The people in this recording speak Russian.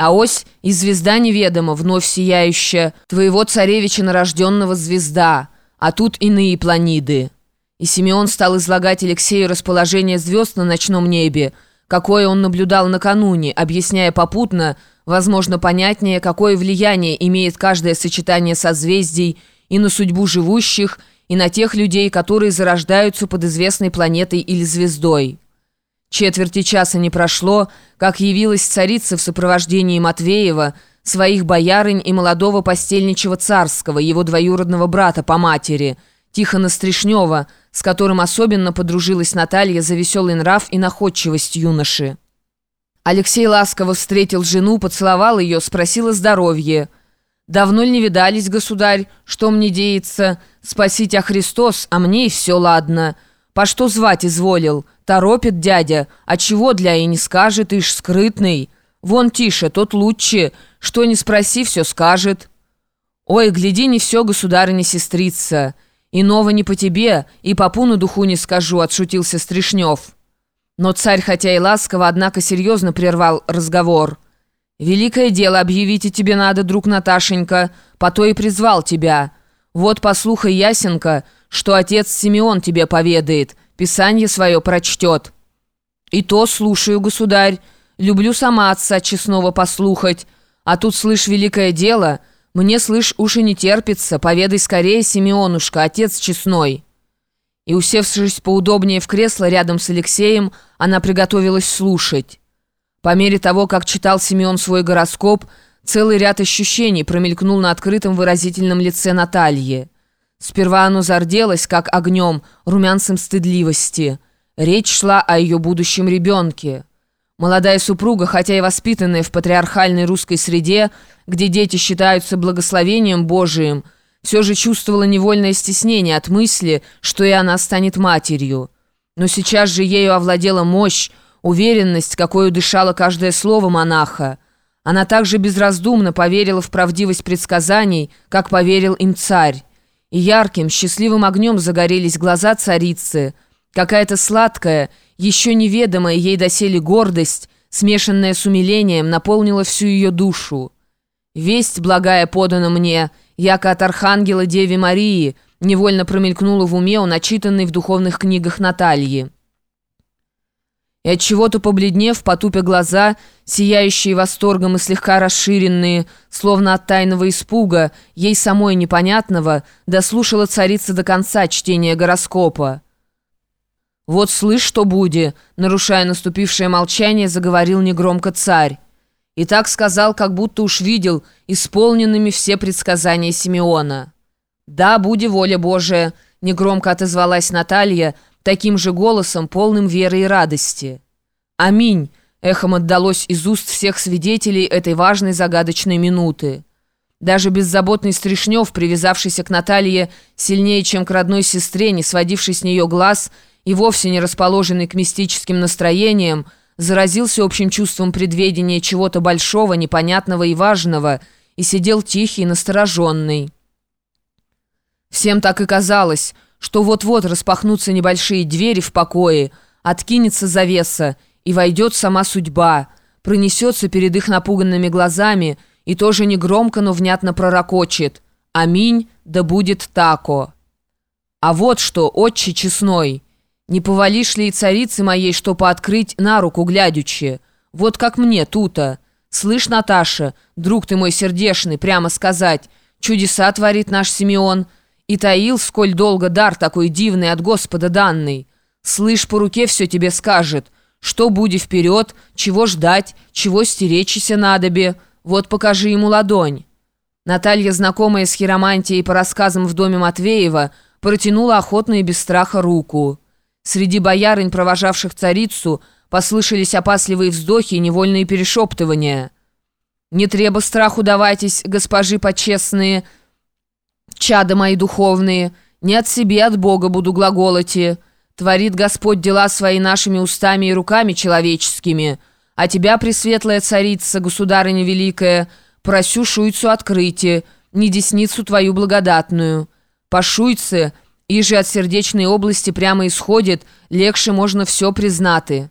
А ось и звезда неведома, вновь сияющая, твоего царевича нарожденного звезда, а тут иные планиды». И Симеон стал излагать Алексею расположение звезд на ночном небе, какое он наблюдал накануне, объясняя попутно, возможно, понятнее, какое влияние имеет каждое сочетание созвездий и на судьбу живущих, и на тех людей, которые зарождаются под известной планетой или звездой. Четверти часа не прошло, как явилась царица в сопровождении Матвеева, своих боярынь и молодого постельничего царского, его двоюродного брата по матери, Тихона Стришнева, с которым особенно подружилась Наталья за веселый нрав и находчивость юноши. Алексей ласково встретил жену, поцеловал ее, спросил о здоровье – «Давно ли не видались, государь? Что мне деется? Спасить, а Христос, а мне и все ладно. По что звать изволил? Торопит дядя. А чего для и не скажет, ишь скрытный. Вон тише, тот лучше. Что не спроси, все скажет». «Ой, гляди, не все, государыня сестрица. Иного не по тебе, и попу на духу не скажу», — отшутился Стришнев. Но царь, хотя и ласково, однако серьезно прервал разговор — «Великое дело объявите тебе надо, друг Наташенька, по то и призвал тебя. Вот послухай, Ясенка, что отец Симеон тебе поведает, писанье свое прочтет». «И то слушаю, государь, люблю сама отца честного послухать, а тут, слышь, великое дело, мне, слышь, уж и не терпится, поведай скорее, Симеонушка, отец честной». И, усевшись поудобнее в кресло рядом с Алексеем, она приготовилась слушать. По мере того, как читал Семен свой гороскоп, целый ряд ощущений промелькнул на открытом выразительном лице Натальи. Сперва оно зарделось, как огнем, румянцем стыдливости. Речь шла о ее будущем ребенке. Молодая супруга, хотя и воспитанная в патриархальной русской среде, где дети считаются благословением Божиим, все же чувствовала невольное стеснение от мысли, что и она станет матерью. Но сейчас же ею овладела мощь, уверенность, какой дышало каждое слово монаха. Она также безраздумно поверила в правдивость предсказаний, как поверил им царь. И ярким, счастливым огнем загорелись глаза царицы. Какая-то сладкая, еще неведомая ей доселе гордость, смешанная с умилением, наполнила всю ее душу. «Весть благая подана мне, яко от Архангела Деви Марии», невольно промелькнула в уме у начитанной в духовных книгах Натальи. И от чего-то побледнев, потупя глаза, сияющие восторгом и слегка расширенные, словно от тайного испуга, ей самой непонятного, дослушала царица до конца чтения гороскопа. «Вот слышь, что буде», — нарушая наступившее молчание, заговорил негромко царь. И так сказал, как будто уж видел исполненными все предсказания Симеона. «Да, буди воля Божия», — негромко отозвалась Наталья, — таким же голосом, полным веры и радости. «Аминь!» — эхом отдалось из уст всех свидетелей этой важной загадочной минуты. Даже беззаботный Стришнев, привязавшийся к Наталье сильнее, чем к родной сестре, не сводивший с нее глаз и вовсе не расположенный к мистическим настроениям, заразился общим чувством предведения чего-то большого, непонятного и важного и сидел тихий, настороженный. Всем так и казалось — что вот-вот распахнутся небольшие двери в покое, откинется завеса, и войдет сама судьба, пронесется перед их напуганными глазами и тоже негромко, но внятно пророкочет «Аминь, да будет тако». А вот что, отче честной, не повалишь ли и царицы моей, что пооткрыть на руку глядючи? Вот как мне тута. Слышь, Наташа, друг ты мой сердешный, прямо сказать, чудеса творит наш Симеон — и таил, сколь долго дар такой дивный от Господа данный. Слышь, по руке все тебе скажет, что будет вперед, чего ждать, чего стеречься надобе. Вот покажи ему ладонь». Наталья, знакомая с хиромантией по рассказам в доме Матвеева, протянула охотно и без страха руку. Среди боярынь, провожавших царицу, послышались опасливые вздохи и невольные перешептывания. «Не треба страху давайтесь, госпожи почестные», чада мои духовные, не от себе, от Бога буду глаголоти. Творит Господь дела свои нашими устами и руками человеческими. А тебя, пресветлая царица, государыня великая, просю шуйцу открытие, не десницу твою благодатную. По шуйце, и же от сердечной области прямо исходит, легче можно все признаты».